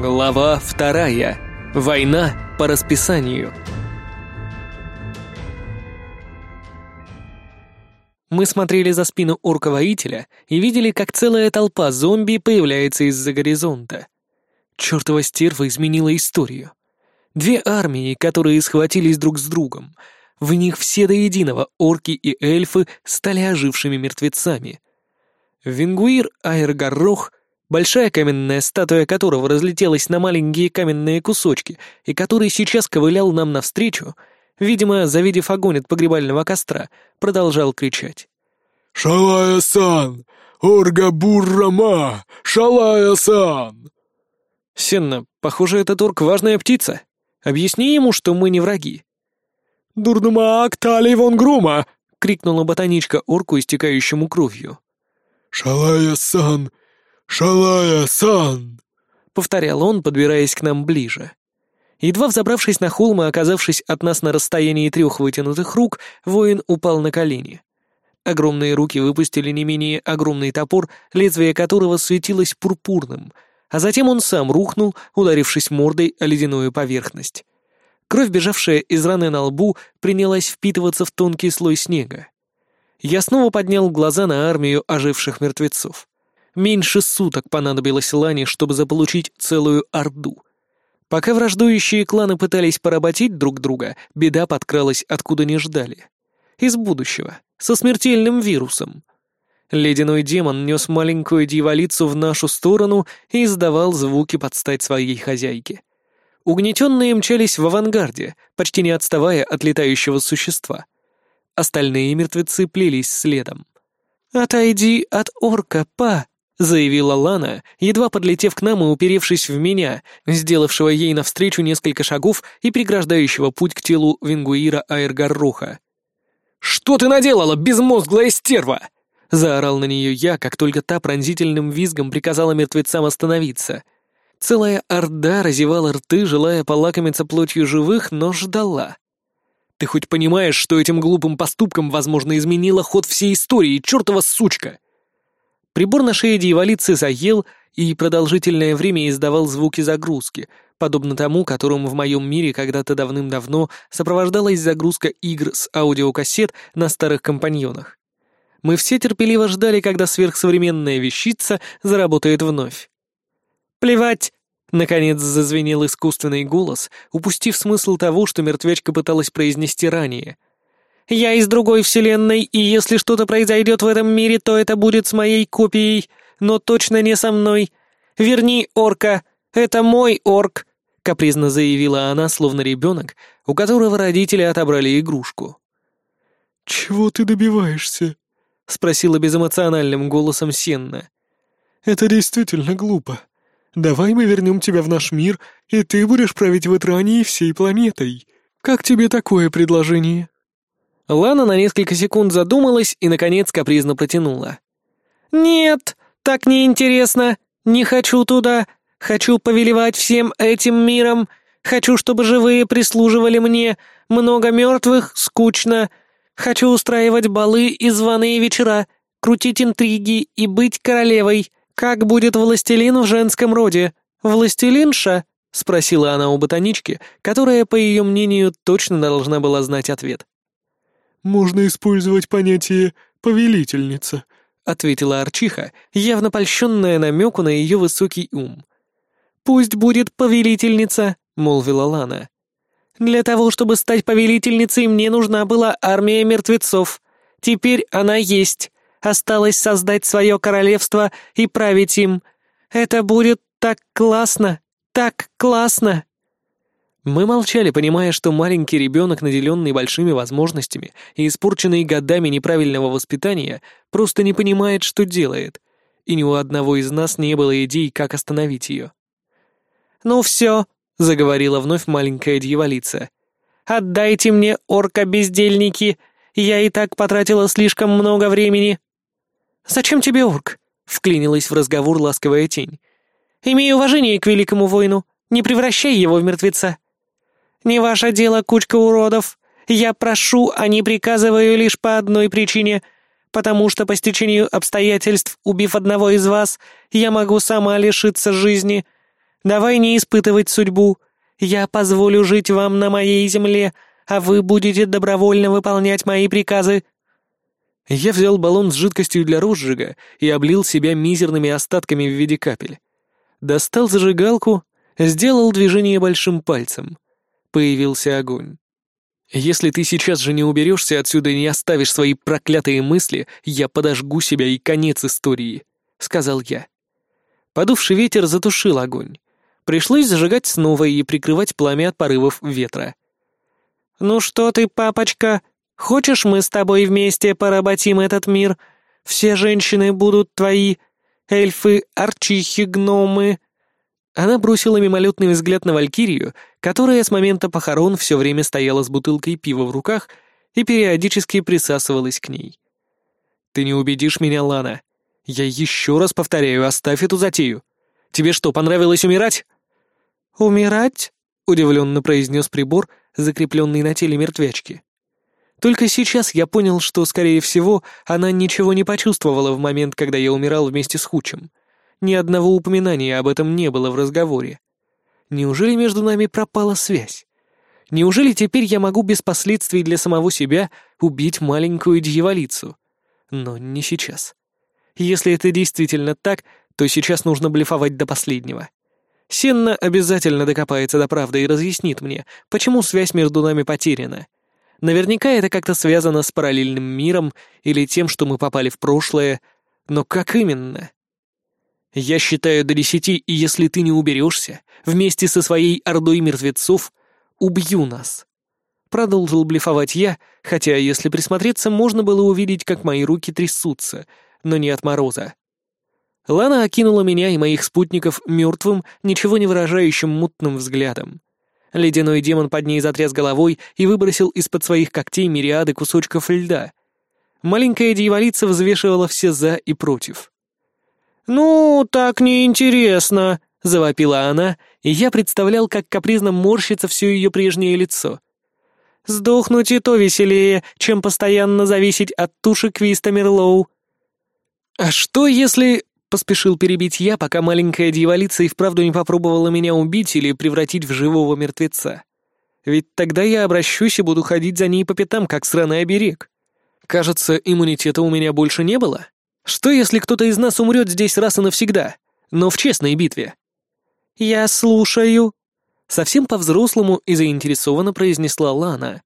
Глава вторая. Война по расписанию. Мы смотрели за спину орка-воителя и видели, как целая толпа зомби появляется из-за горизонта. Чёртова стерва изменила историю. Две армии, которые схватились друг с другом. В них все до единого орки и эльфы стали ожившими мертвецами. Вингуир Айргаррох — Большая каменная статуя которого разлетелась на маленькие каменные кусочки, и который сейчас ковылял нам навстречу, видимо, завидев огонь от погребального костра, продолжал кричать. «Шалая-сан! Орга-бур-рама! Шалая-сан!» «Сенна, похоже, этот орк важная птица. Объясни ему, что мы не враги». «Дурдумаак талий — крикнула ботаничка орку, истекающему кровью. «Шалая-сан!» «Шалая, Сан!» — повторял он, подбираясь к нам ближе. Едва взобравшись на холм и оказавшись от нас на расстоянии трех вытянутых рук, воин упал на колени. Огромные руки выпустили не менее огромный топор, лезвие которого светилось пурпурным, а затем он сам рухнул, ударившись мордой о ледяную поверхность. Кровь, бежавшая из раны на лбу, принялась впитываться в тонкий слой снега. Я снова поднял глаза на армию оживших мертвецов меньше суток понадобилось Лане, чтобы заполучить целую орду. Пока враждующие кланы пытались поработить друг друга, беда подкралась откуда не ждали. Из будущего, со смертельным вирусом. Ледяной демон нес маленькую дьяволицу в нашу сторону и издавал звуки под стать своей хозяйке. Угнетенные мчались в авангарде, почти не отставая от летающего существа. Остальные мертвецы плелись следом. «Отойди от орка, па!» — заявила Лана, едва подлетев к нам и уперевшись в меня, сделавшего ей навстречу несколько шагов и преграждающего путь к телу Вингуира Аэргарруха. «Что ты наделала, безмозглая стерва?» — заорал на нее я, как только та пронзительным визгом приказала мертвецам остановиться. Целая орда разевала рты, желая полакомиться плотью живых, но ждала. «Ты хоть понимаешь, что этим глупым поступком, возможно, изменила ход всей истории, чертова сучка!» Прибор на шее дьяволицы заел и продолжительное время издавал звуки загрузки, подобно тому, которому в моем мире когда-то давным-давно сопровождалась загрузка игр с аудиокассет на старых компаньонах. Мы все терпеливо ждали, когда сверхсовременная вещица заработает вновь. «Плевать!» — наконец зазвенел искусственный голос, упустив смысл того, что мертвячка пыталась произнести ранее — я из другой вселенной, и если что-то произойдет в этом мире, то это будет с моей копией, но точно не со мной. Верни орка, это мой орк», — капризно заявила она, словно ребенок, у которого родители отобрали игрушку. «Чего ты добиваешься?» — спросила безэмоциональным голосом Сенна. «Это действительно глупо. Давай мы вернем тебя в наш мир, и ты будешь править в Этране и всей планетой. Как тебе такое предложение?» Лана на несколько секунд задумалась и, наконец, капризно протянула. «Нет, так неинтересно. Не хочу туда. Хочу повелевать всем этим миром. Хочу, чтобы живые прислуживали мне. Много мертвых, скучно. Хочу устраивать балы и званые вечера, крутить интриги и быть королевой. Как будет властелин в женском роде? Властелинша?» — спросила она у ботанички, которая, по ее мнению, точно должна была знать ответ можно использовать понятие «повелительница», а — ответила Арчиха, явно польщенная намеку на ее высокий ум. «Пусть будет повелительница», — молвила Лана. «Для того, чтобы стать повелительницей, мне нужна была армия мертвецов. Теперь она есть. Осталось создать свое королевство и править им. Это будет так классно, так классно!» Мы молчали, понимая, что маленький ребенок, наделенный большими возможностями и испорченный годами неправильного воспитания, просто не понимает, что делает, и ни у одного из нас не было идей, как остановить ее. «Ну все», — заговорила вновь маленькая дьяволица. «Отдайте мне, орка-бездельники! Я и так потратила слишком много времени!» «Зачем тебе орк?» — вклинилась в разговор ласковая тень. «Имей уважение к великому воину, не превращай его в мертвеца!» не ваше дело кучка уродов. Я прошу, а не приказываю лишь по одной причине, потому что по стечению обстоятельств, убив одного из вас, я могу сама лишиться жизни. Давай не испытывать судьбу. Я позволю жить вам на моей земле, а вы будете добровольно выполнять мои приказы». Я взял баллон с жидкостью для розжига и облил себя мизерными остатками в виде капель. Достал зажигалку, сделал движение большим пальцем — появился огонь. Если ты сейчас же не уберешься отсюда и не оставишь свои проклятые мысли, я подожгу себя и конец истории», — сказал я. Подувший ветер затушил огонь. Пришлось зажигать снова и прикрывать пламя от порывов ветра. «Ну что ты, папочка, хочешь мы с тобой вместе поработим этот мир? Все женщины будут твои, эльфы, арчихи, гномы», она бросила мимолетный взгляд на Валькирию, которая с момента похорон все время стояла с бутылкой пива в руках и периодически присасывалась к ней. «Ты не убедишь меня, Лана. Я еще раз повторяю, оставь эту затею. Тебе что, понравилось умирать?» «Умирать?» — удивленно произнес прибор, закрепленный на теле мертвячки. Только сейчас я понял, что, скорее всего, она ничего не почувствовала в момент, когда я умирал вместе с Хучем. Ни одного упоминания об этом не было в разговоре. Неужели между нами пропала связь? Неужели теперь я могу без последствий для самого себя убить маленькую дьяволицу? Но не сейчас. Если это действительно так, то сейчас нужно блефовать до последнего. Сенна обязательно докопается до правды и разъяснит мне, почему связь между нами потеряна. Наверняка это как-то связано с параллельным миром или тем, что мы попали в прошлое, но как именно? Я считаю до десяти, и если ты не уберешься, вместе со своей ордой мертвецов убью нас. Продолжил блефовать я, хотя, если присмотреться, можно было увидеть, как мои руки трясутся, но не от мороза. Лана окинула меня и моих спутников мертвым, ничего не выражающим мутным взглядом. Ледяной демон под ней затряс головой и выбросил из-под своих когтей мириады кусочков льда. Маленькая дьяволица взвешивала все «за» и «против». «Ну, так неинтересно», — завопила она, и я представлял, как капризно морщится все ее прежнее лицо. «Сдохнуть и то веселее, чем постоянно зависеть от туши Квиста Мерлоу». «А что, если...» — поспешил перебить я, пока маленькая дьяволица и вправду не попробовала меня убить или превратить в живого мертвеца. Ведь тогда я обращусь и буду ходить за ней по пятам, как сраный оберег. Кажется, иммунитета у меня больше не было. Что, если кто-то из нас умрет здесь раз и навсегда, но в честной битве?» «Я слушаю», — совсем по-взрослому и заинтересованно произнесла Лана.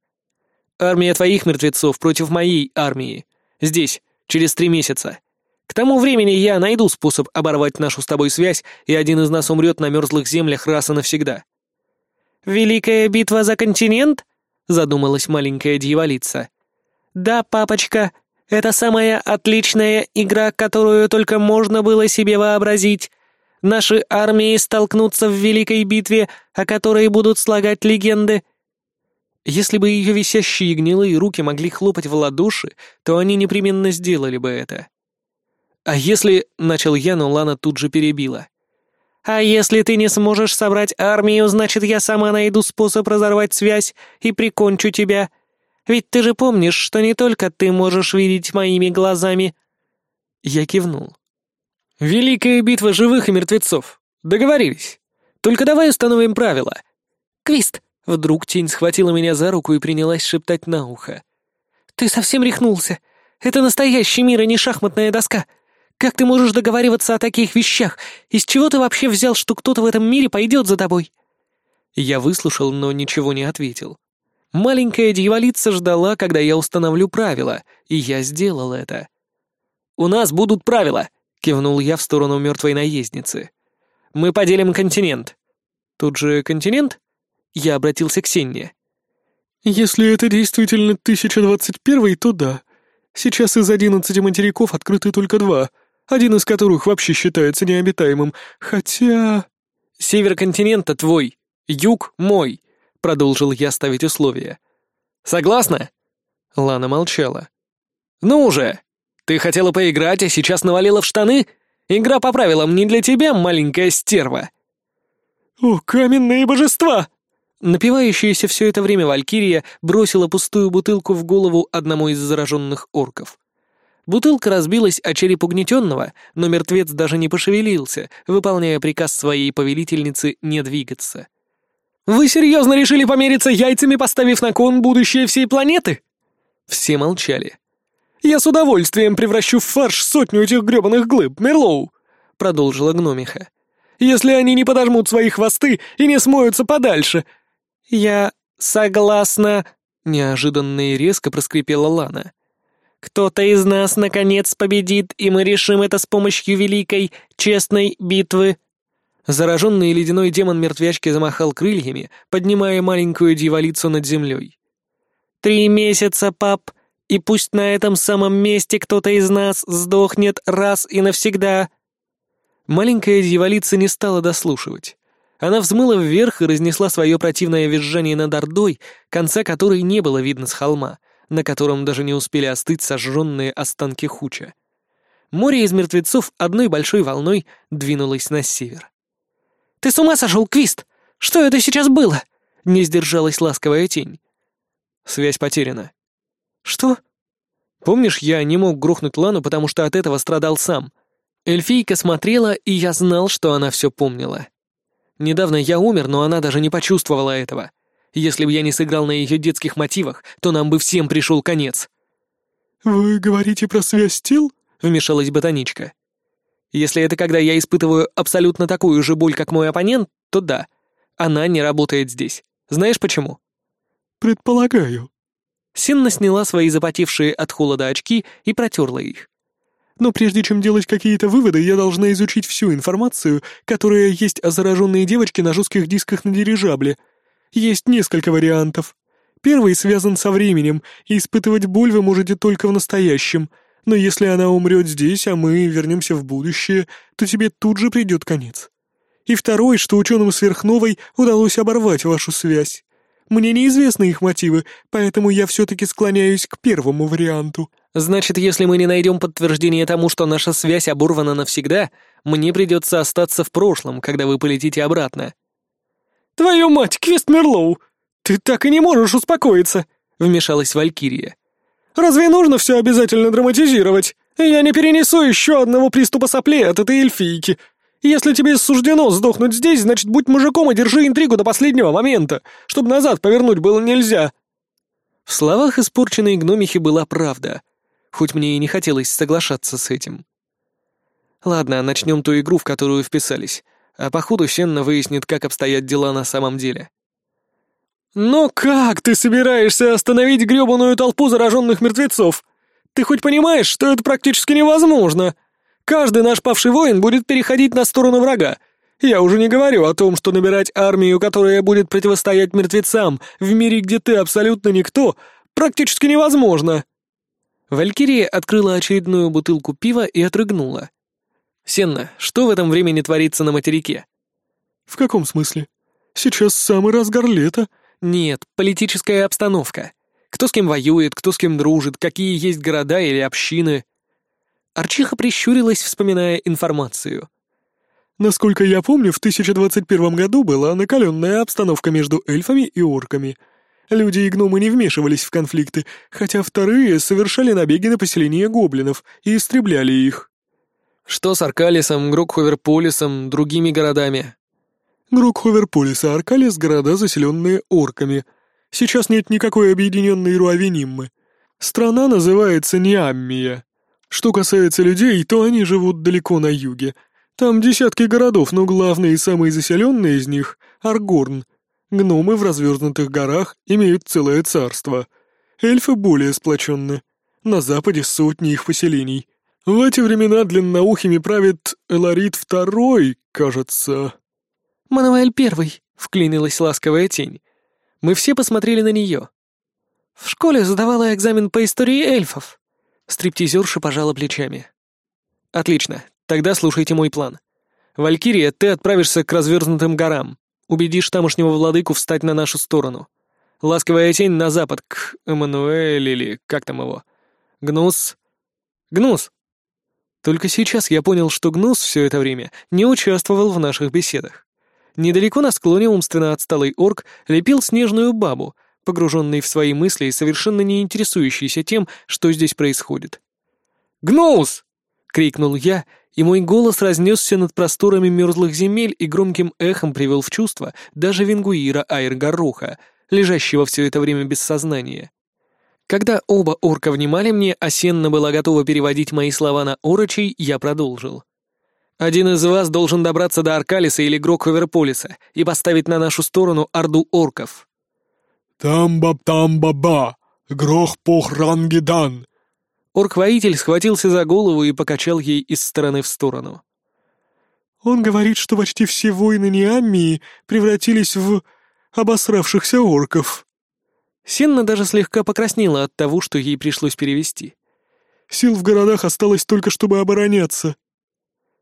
«Армия твоих мертвецов против моей армии. Здесь, через три месяца. К тому времени я найду способ оборвать нашу с тобой связь, и один из нас умрет на мерзлых землях раз и навсегда». «Великая битва за континент?» — задумалась маленькая дьяволица. «Да, папочка», это самая отличная игра, которую только можно было себе вообразить. Наши армии столкнутся в великой битве, о которой будут слагать легенды. Если бы ее висящие гнилые руки могли хлопать в ладоши, то они непременно сделали бы это. «А если...» — начал я, но Лана тут же перебила. «А если ты не сможешь собрать армию, значит, я сама найду способ разорвать связь и прикончу тебя», ведь ты же помнишь, что не только ты можешь видеть моими глазами». Я кивнул. «Великая битва живых и мертвецов. Договорились. Только давай установим правила». «Квист!» — вдруг тень схватила меня за руку и принялась шептать на ухо. «Ты совсем рехнулся. Это настоящий мир, а не шахматная доска. Как ты можешь договариваться о таких вещах? Из чего ты вообще взял, что кто-то в этом мире пойдет за тобой?» Я выслушал, но ничего не ответил. Маленькая дьяволица ждала, когда я установлю правила, и я сделал это. «У нас будут правила!» — кивнул я в сторону мертвой наездницы. «Мы поделим континент». «Тут же континент?» — я обратился к Сенне. «Если это действительно 1021 то да. Сейчас из 11 материков открыты только два, один из которых вообще считается необитаемым, хотя...» «Север континента твой, юг мой», Продолжил я ставить условия. «Согласна?» Лана молчала. «Ну уже! Ты хотела поиграть, а сейчас навалила в штаны? Игра по правилам не для тебя, маленькая стерва!» «О, каменные божества!» Напивающаяся все это время Валькирия бросила пустую бутылку в голову одному из зараженных орков. Бутылка разбилась о череп угнетенного, но мертвец даже не пошевелился, выполняя приказ своей повелительницы не двигаться. Вы серьезно решили помериться яйцами, поставив на кон будущее всей планеты?» Все молчали. «Я с удовольствием превращу в фарш сотню этих гребаных глыб, Мерлоу!» — продолжила гномиха. «Если они не подожмут свои хвосты и не смоются подальше!» «Я согласна!» — неожиданно и резко проскрипела Лана. «Кто-то из нас, наконец, победит, и мы решим это с помощью великой, честной битвы!» Зараженный ледяной демон мертвячки замахал крыльями, поднимая маленькую дьяволицу над землей. «Три месяца, пап, и пусть на этом самом месте кто-то из нас сдохнет раз и навсегда!» Маленькая дьяволица не стала дослушивать. Она взмыла вверх и разнесла свое противное визжание над ордой, конца которой не было видно с холма, на котором даже не успели остыть сожженные останки хуча. Море из мертвецов одной большой волной двинулось на север. Ты с ума сошел, Квист! Что это сейчас было?» Не сдержалась ласковая тень. Связь потеряна. «Что?» «Помнишь, я не мог грохнуть Лану, потому что от этого страдал сам?» Эльфийка смотрела, и я знал, что она все помнила. Недавно я умер, но она даже не почувствовала этого. Если бы я не сыграл на ее детских мотивах, то нам бы всем пришел конец. «Вы говорите про связь тел?» — вмешалась ботаничка. Если это когда я испытываю абсолютно такую же боль, как мой оппонент, то да, она не работает здесь. Знаешь почему? Предполагаю. Синна сняла свои запотевшие от холода очки и протерла их. Но прежде чем делать какие-то выводы, я должна изучить всю информацию, которая есть о зараженной девочке на жестких дисках на дирижабле. Есть несколько вариантов. Первый связан со временем, и испытывать боль вы можете только в настоящем — но если она умрет здесь, а мы вернемся в будущее, то тебе тут же придет конец. И второй, что ученым сверхновой удалось оборвать вашу связь. Мне неизвестны их мотивы, поэтому я все-таки склоняюсь к первому варианту. Значит, если мы не найдем подтверждения тому, что наша связь оборвана навсегда, мне придется остаться в прошлом, когда вы полетите обратно. Твою мать, Квест Мерлоу! Ты так и не можешь успокоиться! Вмешалась Валькирия. Разве нужно все обязательно драматизировать? Я не перенесу еще одного приступа сопли от этой эльфийки. Если тебе суждено сдохнуть здесь, значит, будь мужиком и держи интригу до последнего момента, чтобы назад повернуть было нельзя». В словах испорченной гномихи была правда, хоть мне и не хотелось соглашаться с этим. «Ладно, начнем ту игру, в которую вписались, а по ходу Сенна выяснит, как обстоят дела на самом деле». Но как ты собираешься остановить грёбаную толпу зараженных мертвецов? Ты хоть понимаешь, что это практически невозможно? Каждый наш павший воин будет переходить на сторону врага. Я уже не говорю о том, что набирать армию, которая будет противостоять мертвецам в мире, где ты абсолютно никто, практически невозможно». Валькирия открыла очередную бутылку пива и отрыгнула. «Сенна, что в этом времени творится на материке?» «В каком смысле? Сейчас самый разгар лета», нет, политическая обстановка. Кто с кем воюет, кто с кем дружит, какие есть города или общины. Арчиха прищурилась, вспоминая информацию. Насколько я помню, в 1021 году была накаленная обстановка между эльфами и орками. Люди и гномы не вмешивались в конфликты, хотя вторые совершали набеги на поселения гоблинов и истребляли их. Что с Аркалисом, Грокховерполисом, другими городами? Грок ховер полиса Аркалис города, заселенные орками. Сейчас нет никакой объединенной Руавениммы. Страна называется Неаммия. Что касается людей, то они живут далеко на юге. Там десятки городов, но главные и самые заселенные из них — Аргорн. Гномы в развернутых горах имеют целое царство. Эльфы более сплоченны. На западе сотни их поселений. В эти времена длинноухими правит Эларит II, кажется. «Мануэль первый!» — вклинилась ласковая тень. Мы все посмотрели на нее. «В школе задавала экзамен по истории эльфов!» Стриптизерша пожала плечами. «Отлично, тогда слушайте мой план. Валькирия, ты отправишься к разверзнутым горам. Убедишь тамошнего владыку встать на нашу сторону. Ласковая тень на запад, к Эммануэль или как там его. Гнус... Гнус!» Только сейчас я понял, что Гнус все это время не участвовал в наших беседах. Недалеко на склоне умственно отсталый орк лепил снежную бабу, погруженный в свои мысли и совершенно не интересующийся тем, что здесь происходит. «Гноус!» — крикнул я, и мой голос разнесся над просторами мерзлых земель и громким эхом привел в чувство даже вингуира Айргаруха, лежащего все это время без сознания. Когда оба орка внимали мне, Асенна была готова переводить мои слова на орочий, я продолжил. Один из вас должен добраться до Аркалиса или Грокховерполиса и поставить на нашу сторону орду орков». «Тамба-тамба-ба! Грох-пох-рангидан!» Орк-воитель схватился за голову и покачал ей из стороны в сторону. «Он говорит, что почти все воины Ниамии превратились в обосравшихся орков». Сенна даже слегка покраснела от того, что ей пришлось перевести. «Сил в городах осталось только, чтобы обороняться»,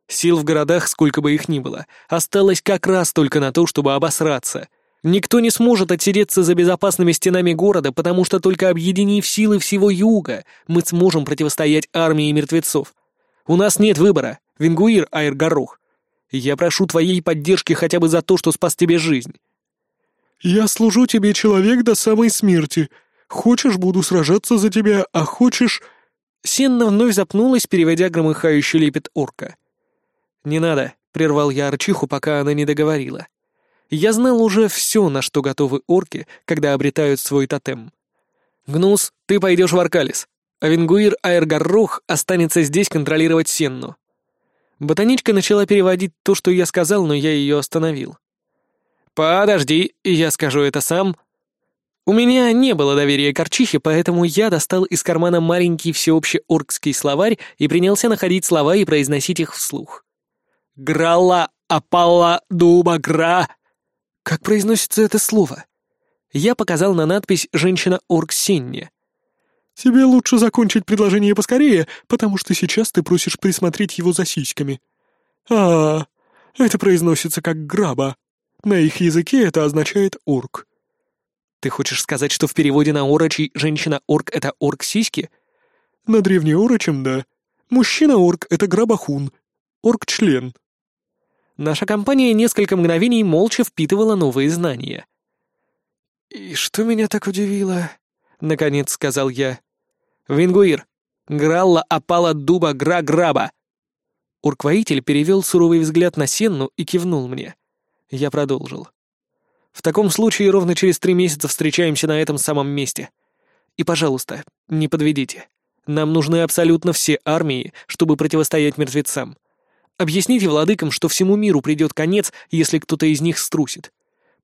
Сил в городах, сколько бы их ни было, осталось как раз только на то, чтобы обосраться. Никто не сможет отсидеться за безопасными стенами города, потому что только объединив силы всего юга, мы сможем противостоять армии мертвецов. У нас нет выбора, Вингуир Айргарух. Я прошу твоей поддержки хотя бы за то, что спас тебе жизнь. Я служу тебе, человек, до самой смерти. Хочешь, буду сражаться за тебя, а хочешь... Сенна вновь запнулась, переводя громыхающий лепет орка. Не надо, прервал я Арчиху, пока она не договорила. Я знал уже все, на что готовы орки, когда обретают свой тотем. Гнус, ты пойдешь в Аркалис, а Вингуир Аэргаррух останется здесь контролировать Сенну. Ботаничка начала переводить то, что я сказал, но я ее остановил. «Подожди, я скажу это сам», у меня не было доверия к Арчихе, поэтому я достал из кармана маленький всеобщий оркский словарь и принялся находить слова и произносить их вслух. Грала опала дуба гра. Как произносится это слово? Я показал на надпись «Женщина Орг Синни». «Тебе лучше закончить предложение поскорее, потому что сейчас ты просишь присмотреть его за сиськами». «А, это произносится как «граба». На их языке это означает «орк». «Ты хочешь сказать, что в переводе на орочий «женщина-орк» — это «орк-сиськи»?» «На древнеорочем, да. Мужчина-орк — это грабахун, орк-член». Наша компания несколько мгновений молча впитывала новые знания. «И что меня так удивило?» — наконец сказал я. «Вингуир! Гралла опала дуба гра-граба!» Урквоитель перевел суровый взгляд на Сенну и кивнул мне. Я продолжил. «В таком случае ровно через три месяца встречаемся на этом самом месте. И, пожалуйста, не подведите. Нам нужны абсолютно все армии, чтобы противостоять мертвецам. Объясните владыкам, что всему миру придет конец, если кто-то из них струсит.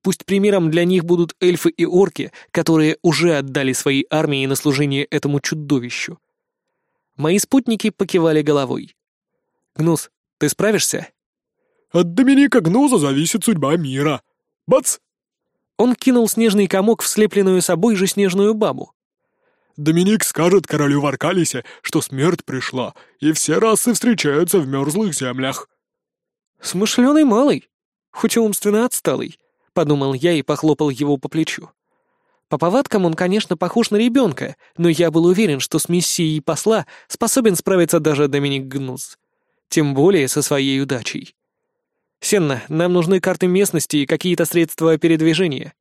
Пусть примером для них будут эльфы и орки, которые уже отдали свои армии на служение этому чудовищу. Мои спутники покивали головой. «Гнус, ты справишься?» «От Доминика Гнуза зависит судьба мира. Бац!» Он кинул снежный комок в слепленную собой же снежную бабу. Доминик скажет королю в Аркалисе, что смерть пришла, и все расы встречаются в мерзлых землях». «Смышленый малый, хоть умственно отсталый», — подумал я и похлопал его по плечу. По повадкам он, конечно, похож на ребенка, но я был уверен, что с миссией посла способен справиться даже Доминик Гнус. Тем более со своей удачей. «Сенна, нам нужны карты местности и какие-то средства передвижения».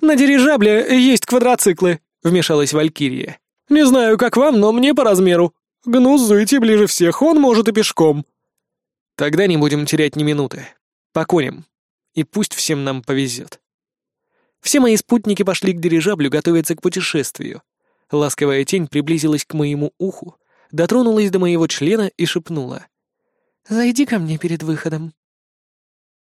«На дирижабле есть квадроциклы», — вмешалась Валькирия. «Не знаю, как вам, но мне по размеру. Гнус, идти ближе всех, он может и пешком». «Тогда не будем терять ни минуты. Поконим. И пусть всем нам повезет». Все мои спутники пошли к дирижаблю готовиться к путешествию. Ласковая тень приблизилась к моему уху, дотронулась до моего члена и шепнула. «Зайди ко мне перед выходом».